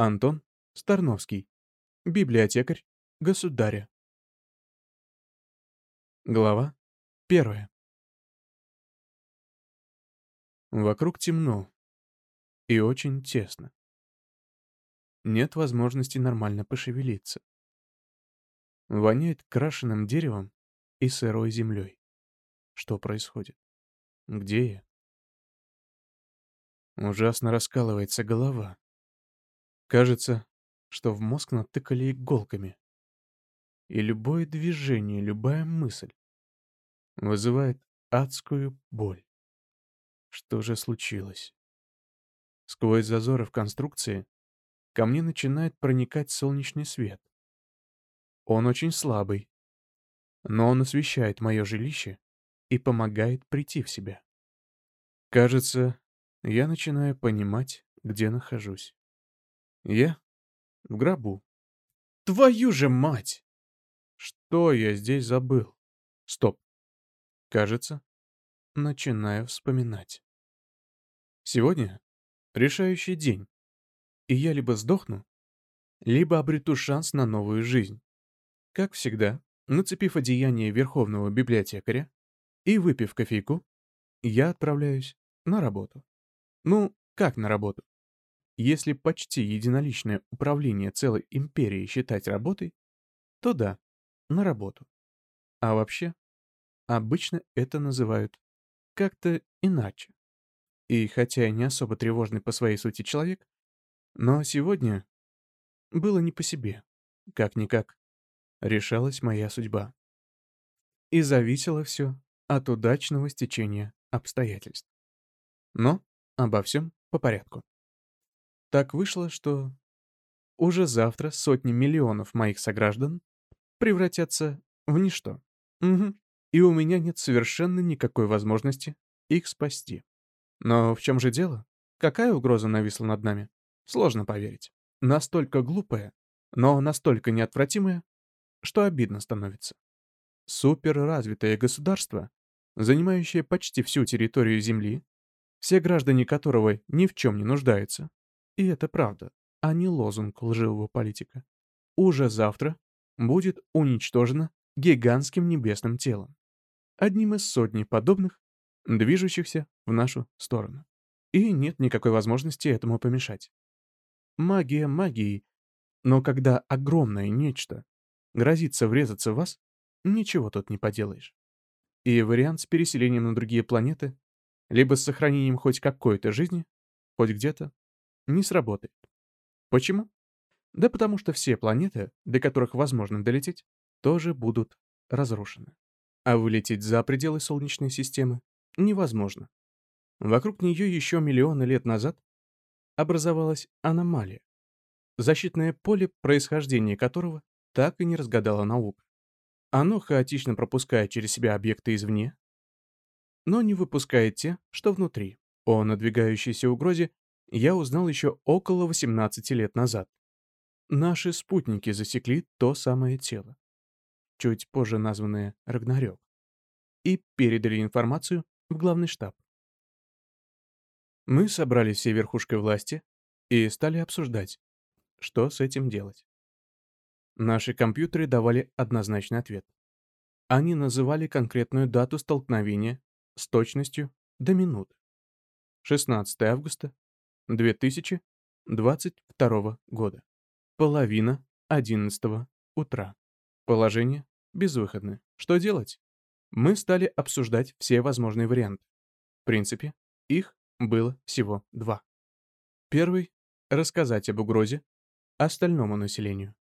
Антон Старновский. Библиотекарь государя. Глава первая. Вокруг темно и очень тесно. Нет возможности нормально пошевелиться. Воняет крашеным деревом и сырой землей. Что происходит? Где я? Ужасно раскалывается голова. Кажется, что в мозг натыкали иголками. И любое движение, любая мысль вызывает адскую боль. Что же случилось? Сквозь зазоры в конструкции ко мне начинает проникать солнечный свет. Он очень слабый, но он освещает мое жилище и помогает прийти в себя. Кажется, я начинаю понимать, где нахожусь. Я в гробу. Твою же мать! Что я здесь забыл? Стоп. Кажется, начинаю вспоминать. Сегодня решающий день, и я либо сдохну, либо обрету шанс на новую жизнь. Как всегда, нацепив одеяние верховного библиотекаря и выпив кофейку, я отправляюсь на работу. Ну, как на работу? Если почти единоличное управление целой империей считать работой, то да, на работу. А вообще, обычно это называют как-то иначе. И хотя я не особо тревожный по своей сути человек, но сегодня было не по себе. Как-никак, решалась моя судьба. И зависело все от удачного стечения обстоятельств. Но обо всем по порядку. Так вышло, что уже завтра сотни миллионов моих сограждан превратятся в ничто. Угу. И у меня нет совершенно никакой возможности их спасти. Но в чем же дело? Какая угроза нависла над нами? Сложно поверить. Настолько глупая, но настолько неотвратимая, что обидно становится. Суперразвитое государство, занимающее почти всю территорию Земли, все граждане которого ни в чем не нуждаются, и это правда, а не лозунг лживого политика, уже завтра будет уничтожено гигантским небесным телом, одним из сотни подобных, движущихся в нашу сторону. И нет никакой возможности этому помешать. Магия магией, но когда огромное нечто грозится врезаться в вас, ничего тут не поделаешь. И вариант с переселением на другие планеты, либо с сохранением хоть какой-то жизни, хоть где-то, не сработает. Почему? Да потому что все планеты, до которых возможно долететь, тоже будут разрушены. А вылететь за пределы Солнечной системы невозможно. Вокруг нее еще миллионы лет назад образовалась аномалия, защитное поле происхождения которого так и не разгадала наука. Оно хаотично пропускает через себя объекты извне, но не выпускает те, что внутри. О надвигающейся угрозе я узнал еще около 18 лет назад. Наши спутники засекли то самое тело, чуть позже названное Рагнарёк, и передали информацию в главный штаб. Мы собрали все верхушкой власти и стали обсуждать, что с этим делать. Наши компьютеры давали однозначный ответ. Они называли конкретную дату столкновения с точностью до минут. 16 августа 2022 года. Половина 11 утра. Положение безвыходное. Что делать? Мы стали обсуждать все возможные варианты. В принципе, их было всего два. Первый — рассказать об угрозе остальному населению.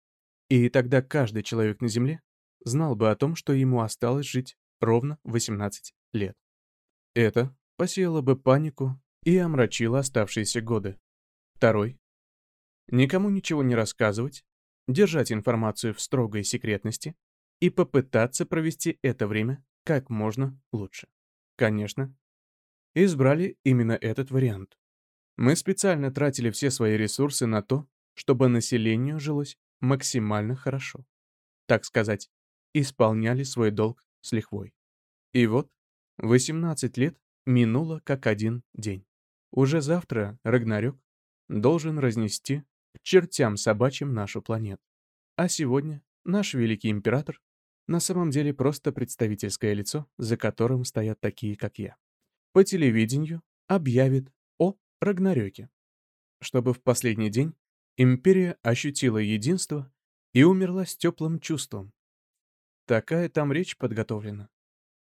И тогда каждый человек на Земле знал бы о том, что ему осталось жить ровно 18 лет. Это посеяло бы панику и омрачила оставшиеся годы. Второй. Никому ничего не рассказывать, держать информацию в строгой секретности и попытаться провести это время как можно лучше. Конечно, избрали именно этот вариант. Мы специально тратили все свои ресурсы на то, чтобы населению жилось максимально хорошо. Так сказать, исполняли свой долг с лихвой. И вот, 18 лет минуло как один день. Уже завтра Рагнарёк должен разнести к чертям собачьим нашу планету. А сегодня наш великий император на самом деле просто представительское лицо, за которым стоят такие, как я. По телевидению объявит о Рагнарёке, чтобы в последний день империя ощутила единство и умерла с теплым чувством. Такая там речь подготовлена,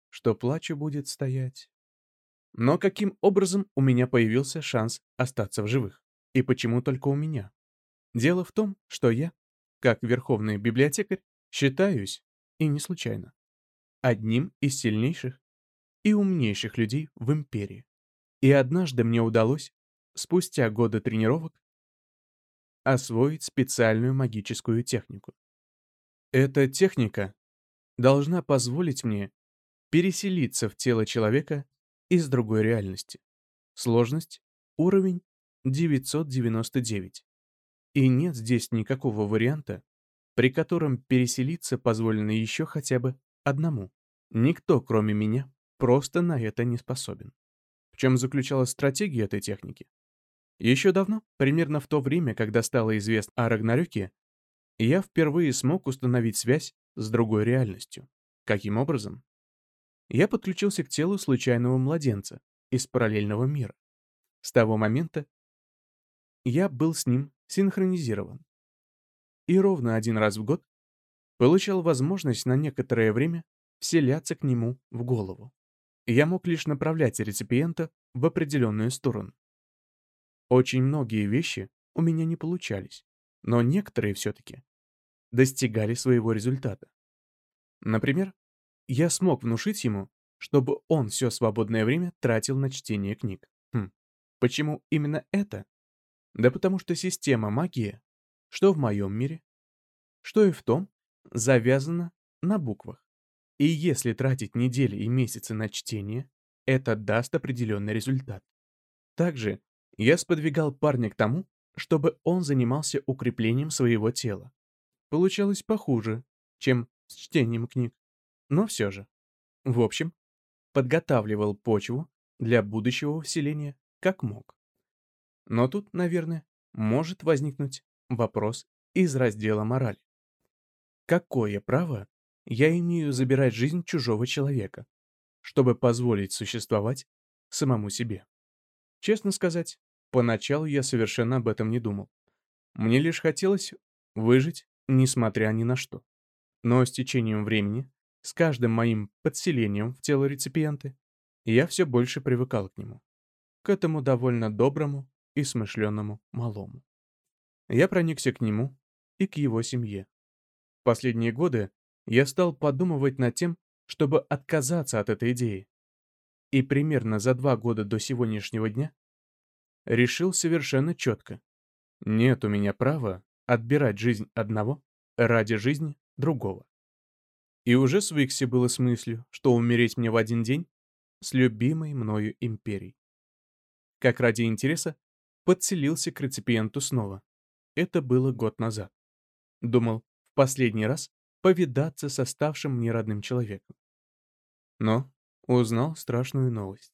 что плачу будет стоять. Но каким образом у меня появился шанс остаться в живых? И почему только у меня? Дело в том, что я, как верховный библиотекарь, считаюсь, и не случайно, одним из сильнейших и умнейших людей в империи. И однажды мне удалось, спустя годы тренировок, освоить специальную магическую технику. Эта техника должна позволить мне переселиться в тело человека из другой реальности. Сложность — уровень 999. И нет здесь никакого варианта, при котором переселиться позволено еще хотя бы одному. Никто, кроме меня, просто на это не способен. В чем заключалась стратегия этой техники? Еще давно, примерно в то время, когда стало известно о Рагнарёке, я впервые смог установить связь с другой реальностью. Каким образом? Я подключился к телу случайного младенца из параллельного мира. С того момента я был с ним синхронизирован. И ровно один раз в год получал возможность на некоторое время вселяться к нему в голову. Я мог лишь направлять реципиента в определенную сторону. Очень многие вещи у меня не получались, но некоторые все-таки достигали своего результата. Например, я смог внушить ему, чтобы он все свободное время тратил на чтение книг. Хм, почему именно это? Да потому что система магии, что в моем мире, что и в том, завязана на буквах. И если тратить недели и месяцы на чтение, это даст определенный результат. Также я сподвигал парня к тому, чтобы он занимался укреплением своего тела. Получалось похуже, чем с чтением книг. Но все же. В общем, подготавливал почву для будущего вселения как мог. Но тут, наверное, может возникнуть вопрос из раздела морали. Какое право я имею забирать жизнь чужого человека, чтобы позволить существовать самому себе? Честно сказать, поначалу я совершенно об этом не думал. Мне лишь хотелось выжить, несмотря ни на что. Но с течением времени, с каждым моим подселением в тело реципиента, я все больше привыкал к нему. К этому довольно доброму и смышленному малому. Я проникся к нему и к его семье. В последние годы я стал подумывать над тем, чтобы отказаться от этой идеи. И примерно за два года до сегодняшнего дня решил совершенно четко. Нет у меня права отбирать жизнь одного ради жизни другого. И уже свыкся было с мыслью, что умереть мне в один день с любимой мною империей. Как ради интереса, подселился к реципиенту снова. Это было год назад. Думал, в последний раз повидаться с оставшим мне родным человеком. Но узнал страшную новость.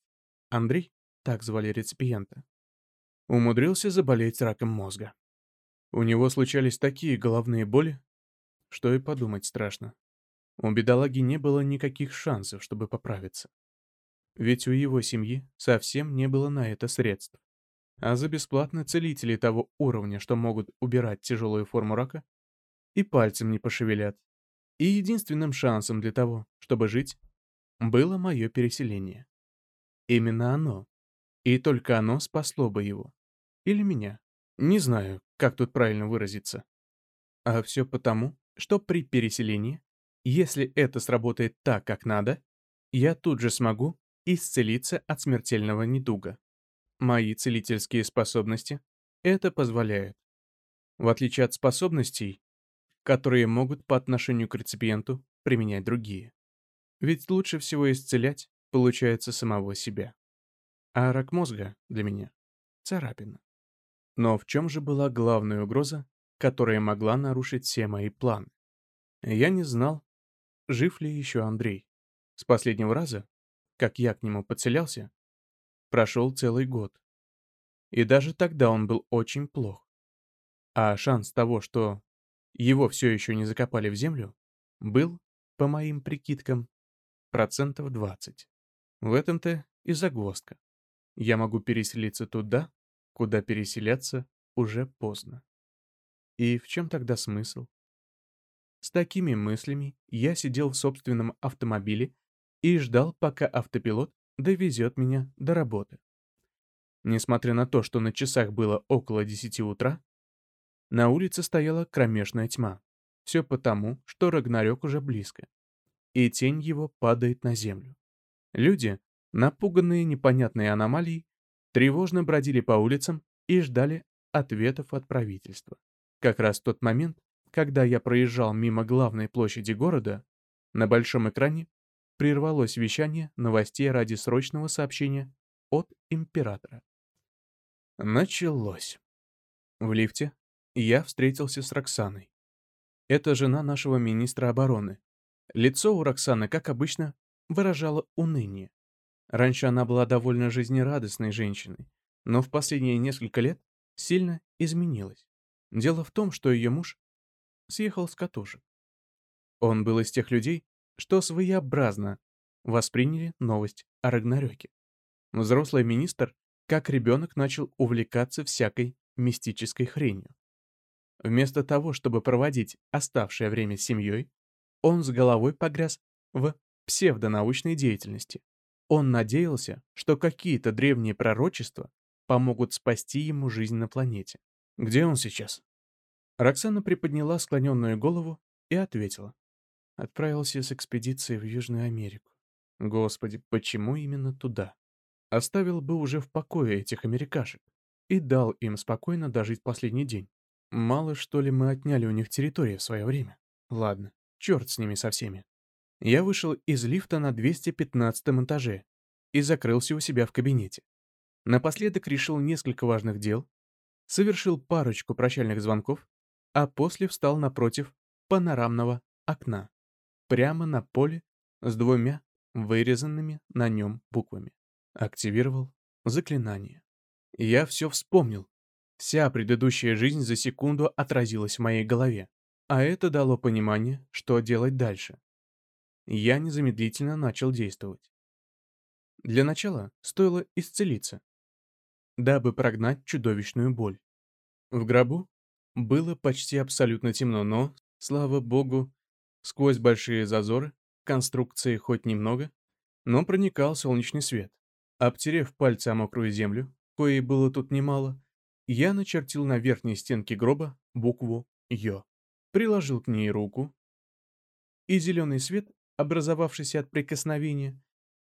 Андрей, так звали реципиента, умудрился заболеть раком мозга. У него случались такие головные боли, что и подумать страшно. У бедолаги не было никаких шансов, чтобы поправиться. Ведь у его семьи совсем не было на это средств. А за бесплатно целители того уровня, что могут убирать тяжелую форму рака, и пальцем не пошевелят. И единственным шансом для того, чтобы жить, было мое переселение. Именно оно. И только оно спасло бы его. Или меня. Не знаю, как тут правильно выразиться. А все потому, что при переселении, если это сработает так, как надо, я тут же смогу исцелиться от смертельного недуга. Мои целительские способности это позволяют. В отличие от способностей, которые могут по отношению к реципиенту применять другие. Ведь лучше всего исцелять получается самого себя. А рак мозга для меня — царапина. Но в чем же была главная угроза, которая могла нарушить все мои планы? Я не знал, жив ли еще Андрей. С последнего раза, как я к нему подселялся, прошел целый год. И даже тогда он был очень плох. а шанс того, что его все еще не закопали в землю, был, по моим прикидкам, процентов 20. В этом-то и загвоздка. Я могу переселиться туда, куда переселяться уже поздно. И в чем тогда смысл? С такими мыслями я сидел в собственном автомобиле и ждал, пока автопилот довезет меня до работы. Несмотря на то, что на часах было около 10 утра, на улице стояла кромешная тьма. Все потому, что Рагнарёк уже близко, и тень его падает на землю. Люди, напуганные непонятной аномалией, тревожно бродили по улицам и ждали ответов от правительства. Как раз в тот момент, когда я проезжал мимо главной площади города, на большом экране прервалось вещание новостей ради срочного сообщения от императора. Началось. В лифте я встретился с Роксаной. Это жена нашего министра обороны. Лицо у Роксаны, как обычно, выражало уныние. Раньше она была довольно жизнерадостной женщиной, но в последние несколько лет сильно изменилась. Дело в том, что ее муж съехал с катушек. Он был из тех людей, что своеобразно восприняли новость о Рагнарёке. Взрослый министр, как ребенок, начал увлекаться всякой мистической хренью. Вместо того, чтобы проводить оставшее время с семьей, он с головой погряз в псевдонаучной деятельности. Он надеялся, что какие-то древние пророчества помогут спасти ему жизнь на планете. Где он сейчас? Роксана приподняла склоненную голову и ответила. Отправился с экспедицией в Южную Америку. Господи, почему именно туда? Оставил бы уже в покое этих америкашек и дал им спокойно дожить последний день. Мало что ли мы отняли у них территорию в свое время? Ладно, черт с ними со всеми. Я вышел из лифта на 215 этаже и закрылся у себя в кабинете. Напоследок решил несколько важных дел, совершил парочку прощальных звонков, а после встал напротив панорамного окна, прямо на поле с двумя вырезанными на нем буквами. Активировал заклинание. Я все вспомнил. Вся предыдущая жизнь за секунду отразилась в моей голове, а это дало понимание, что делать дальше. Я незамедлительно начал действовать. Для начала стоило исцелиться, дабы прогнать чудовищную боль. В гробу было почти абсолютно темно, но, слава богу, сквозь большие зазоры, конструкции хоть немного, но проникал солнечный свет. Обтерев пальцы о мокрую землю, коей было тут немало, я начертил на верхней стенке гроба букву «Ё», приложил к ней руку, и зеленый свет, образовавшийся от прикосновения,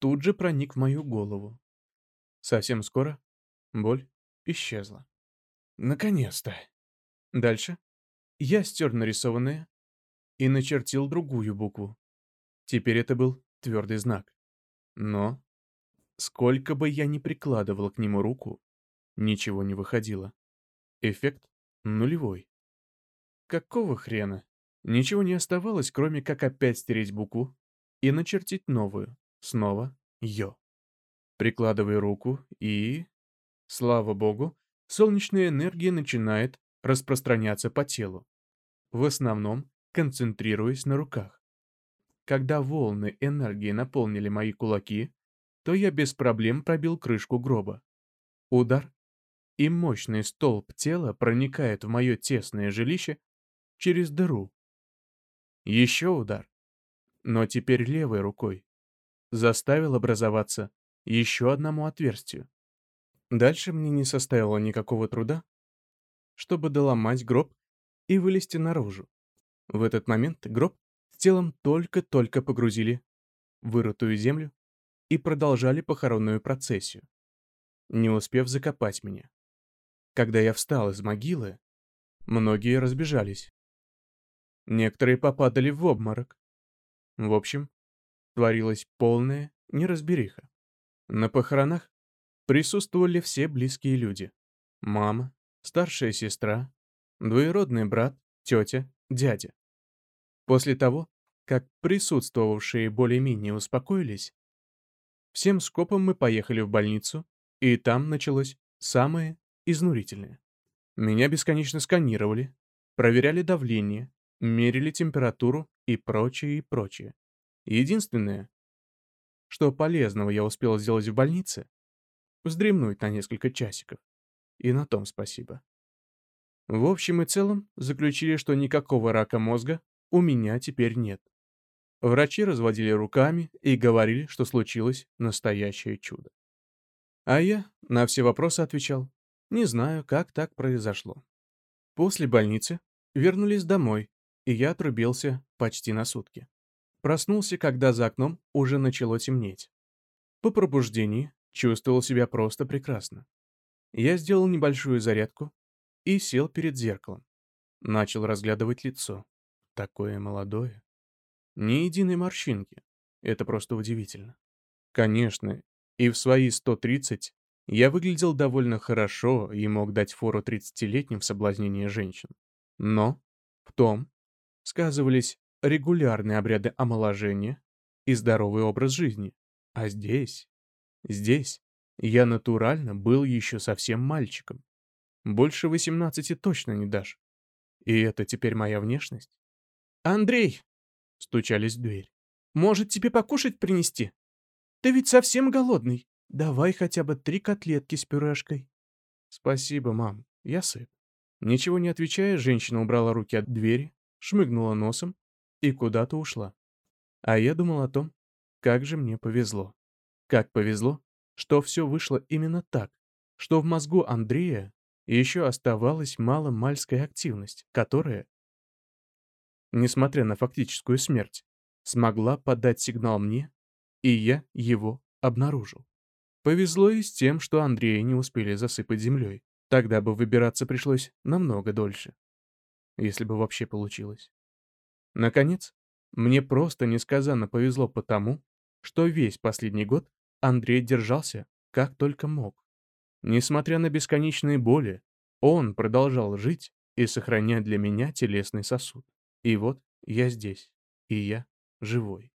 тут же проник в мою голову. Совсем скоро боль исчезла. Наконец-то. Дальше я стер нарисованное и начертил другую букву. Теперь это был твердый знак. Но, сколько бы я ни прикладывал к нему руку, ничего не выходило. Эффект нулевой. Какого хрена? Ничего не оставалось, кроме как опять стереть букву и начертить новую, снова «ё». Прикладываю руку и... Слава богу, солнечная энергия начинает распространяться по телу, в основном концентрируясь на руках. Когда волны энергии наполнили мои кулаки, то я без проблем пробил крышку гроба. Удар, и мощный столб тела проникает в мое тесное жилище через дыру. Еще удар, но теперь левой рукой, заставил образоваться еще одному отверстию. Дальше мне не составило никакого труда, чтобы доломать гроб и вылезти наружу. В этот момент гроб с телом только-только погрузили в вырытую землю и продолжали похоронную процессию, не успев закопать меня. Когда я встал из могилы, многие разбежались. Некоторые попадали в обморок. В общем, творилась полная неразбериха. На похоронах присутствовали все близкие люди. Мама, старшая сестра, двоюродный брат, тетя, дядя. После того, как присутствовавшие более-менее успокоились, всем скопом мы поехали в больницу, и там началось самое изнурительное. Меня бесконечно сканировали, проверяли давление, мерили температуру и прочее, и прочее. Единственное, что полезного я успел сделать в больнице, вздремнуть на несколько часиков. И на том спасибо. В общем и целом заключили, что никакого рака мозга у меня теперь нет. Врачи разводили руками и говорили, что случилось настоящее чудо. А я на все вопросы отвечал, не знаю, как так произошло. После больницы вернулись домой, и я отрубился почти на сутки. Проснулся, когда за окном уже начало темнеть. По пробуждении чувствовал себя просто прекрасно. Я сделал небольшую зарядку и сел перед зеркалом. Начал разглядывать лицо. Такое молодое. Ни единой морщинки. Это просто удивительно. Конечно, и в свои 130 я выглядел довольно хорошо и мог дать фору 30-летним в соблазнении женщин. Но в том сказывались регулярные обряды омоложения и здоровый образ жизни. А здесь, здесь я натурально был еще совсем мальчиком. Больше 18 точно не дашь. И это теперь моя внешность? «Андрей!» — стучались в дверь. «Может, тебе покушать принести? Ты ведь совсем голодный. Давай хотя бы три котлетки с пюрешкой». «Спасибо, мам, я сыт». Ничего не отвечая, женщина убрала руки от двери, шмыгнула носом и куда-то ушла. А я думал о том, как же мне повезло. Как повезло, что все вышло именно так, что в мозгу Андрея еще оставалась маломальская активность, которая, несмотря на фактическую смерть, смогла подать сигнал мне, и я его обнаружил. Повезло и с тем, что Андрея не успели засыпать землей. Тогда бы выбираться пришлось намного дольше. Если бы вообще получилось. Наконец, мне просто несказанно повезло потому, что весь последний год Андрей держался как только мог. Несмотря на бесконечные боли, он продолжал жить и сохранять для меня телесный сосуд. И вот я здесь, и я живой.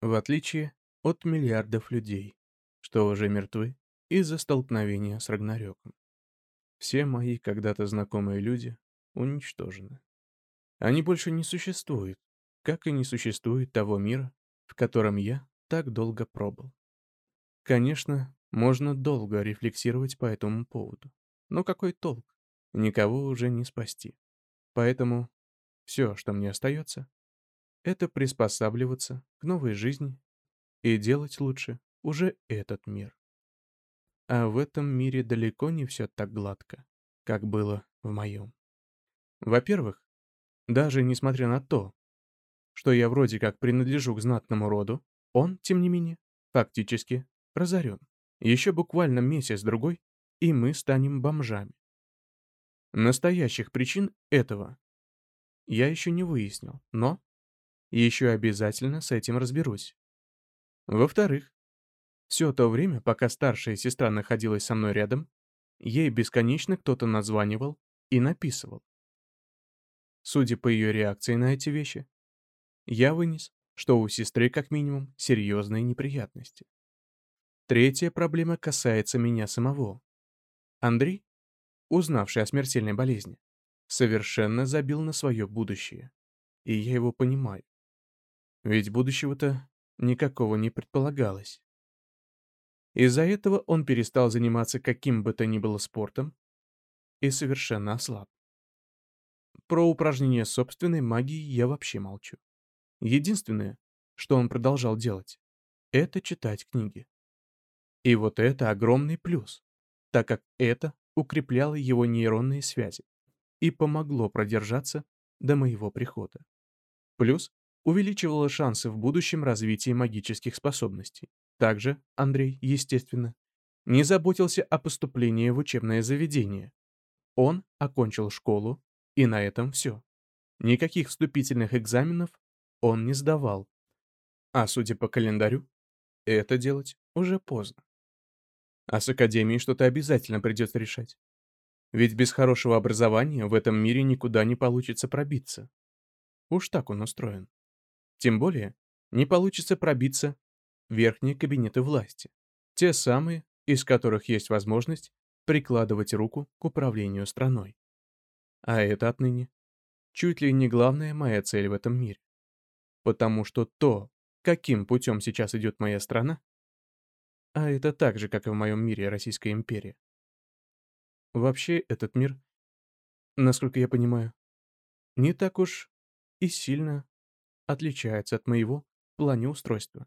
В отличие от миллиардов людей, что уже мертвы из-за столкновения с Рагнарёком. Все мои когда-то знакомые люди уничтожены. Они больше не существуют, как и не существует того мира, в котором я так долго пробыл. Конечно, можно долго рефлексировать по этому поводу. Но какой толк? Никого уже не спасти. Поэтому все, что мне остается, это приспосабливаться к новой жизни и делать лучше уже этот мир. А в этом мире далеко не все так гладко, как было в моем. Во-первых, даже несмотря на то, что я вроде как принадлежу к знатному роду, он, тем не менее, фактически разорен. Еще буквально месяц-другой, и мы станем бомжами. Настоящих причин этого я еще не выяснил, но еще обязательно с этим разберусь. Во-вторых, все то время, пока старшая сестра находилась со мной рядом, ей бесконечно кто-то названивал и написывал. Судя по ее реакции на эти вещи, я вынес, что у сестры как минимум серьезные неприятности. Третья проблема касается меня самого. Андрей, узнавший о смертельной болезни, совершенно забил на свое будущее. И я его понимаю. Ведь будущего-то никакого не предполагалось. Из-за этого он перестал заниматься каким бы то ни было спортом и совершенно ослаб. Про упражнения собственной магии я вообще молчу. Единственное, что он продолжал делать, это читать книги. И вот это огромный плюс, так как это укрепляло его нейронные связи и помогло продержаться до моего прихода. Плюс увеличивало шансы в будущем развития магических способностей. Также Андрей, естественно, не заботился о поступлении в учебное заведение. Он окончил школу, и на этом все. Никаких вступительных экзаменов он не сдавал. А судя по календарю, это делать уже поздно. А с академией что-то обязательно придется решать. Ведь без хорошего образования в этом мире никуда не получится пробиться. Уж так он устроен. Тем более, не получится пробиться верхние кабинеты власти. Те самые, из которых есть возможность прикладывать руку к управлению страной. А это отныне чуть ли не главная моя цель в этом мире. Потому что то, каким путем сейчас идет моя страна, а это так же, как и в моем мире Российская империя. Вообще этот мир, насколько я понимаю, не так уж и сильно отличается от моего в плане устройства.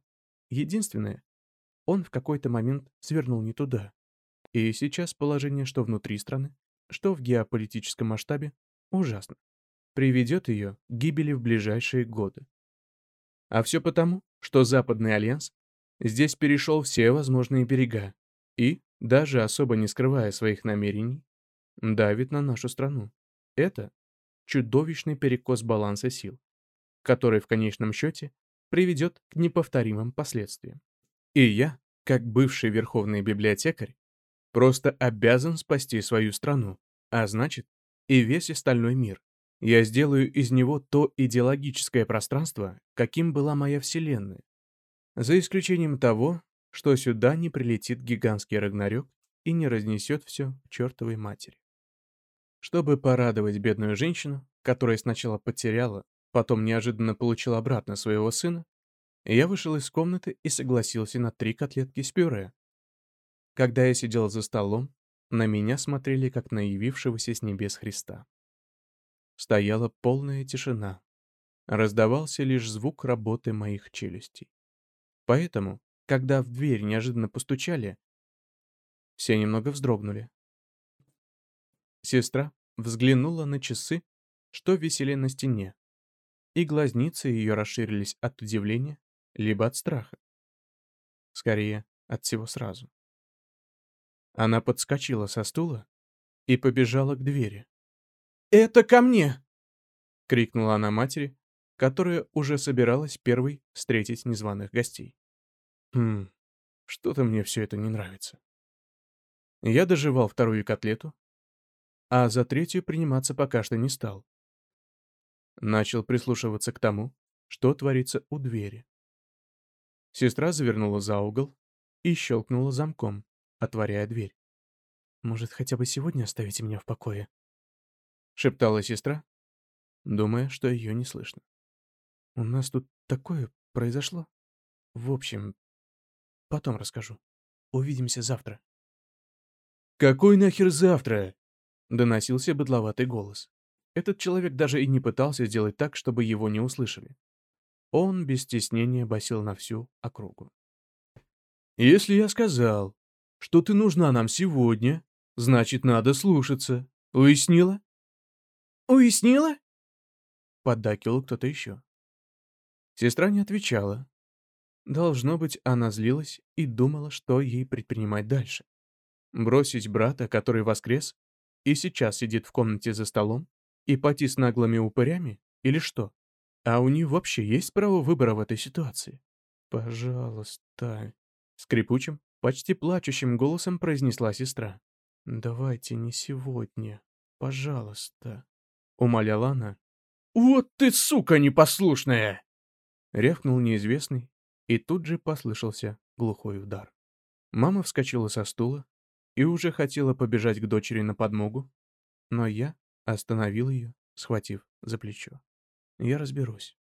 Единственное, он в какой-то момент свернул не туда. И сейчас положение что внутри страны, что в геополитическом масштабе ужасно. Приведет ее к гибели в ближайшие годы. А все потому, что Западный Альянс здесь перешел все возможные берега и, даже особо не скрывая своих намерений, давит на нашу страну. Это чудовищный перекос баланса сил, который в конечном счете приведет к неповторимым последствиям. И я, как бывший верховный библиотекарь, просто обязан спасти свою страну, а значит, и весь остальной мир. Я сделаю из него то идеологическое пространство, каким была моя вселенная. За исключением того, что сюда не прилетит гигантский Рагнарёк и не разнесет все к чертовой матери. Чтобы порадовать бедную женщину, которая сначала потеряла, потом неожиданно получила обратно своего сына, я вышел из комнаты и согласился на три котлетки с пюре. Когда я сидел за столом, на меня смотрели, как на явившегося с небес Христа. Стояла полная тишина. Раздавался лишь звук работы моих челюстей. Поэтому, когда в дверь неожиданно постучали, все немного вздрогнули. Сестра взглянула на часы, что висели на стене, и глазницы ее расширились от удивления, либо от страха. Скорее, от всего сразу. Она подскочила со стула и побежала к двери. «Это ко мне!» — крикнула она матери, которая уже собиралась первой встретить незваных гостей. «Хм, что-то мне все это не нравится». Я доживал вторую котлету, а за третью приниматься пока что не стал. Начал прислушиваться к тому, что творится у двери. Сестра завернула за угол и щелкнула замком, отворяя дверь. «Может, хотя бы сегодня оставите меня в покое?» — шептала сестра, думая, что ее не слышно. «У нас тут такое произошло. В общем, потом расскажу. Увидимся завтра». «Какой нахер завтра?» — доносился быдловатый голос. Этот человек даже и не пытался сделать так, чтобы его не услышали. Он без стеснения басил на всю округу. «Если я сказал, что ты нужна нам сегодня, значит, надо слушаться. Уяснила?» «Уяснила?» — поддакивал кто-то еще. Сестра не отвечала. Должно быть, она злилась и думала, что ей предпринимать дальше. Бросить брата, который воскрес, и сейчас сидит в комнате за столом, и пойти с наглыми упырями, или что? А у нее вообще есть право выбора в этой ситуации? Пожалуйста. Скрипучим, почти плачущим голосом произнесла сестра. Давайте не сегодня. Пожалуйста. Умоляла она. Вот ты, сука непослушная! Рявкнул неизвестный, и тут же послышался глухой удар. Мама вскочила со стула и уже хотела побежать к дочери на подмогу, но я остановил ее, схватив за плечо. Я разберусь.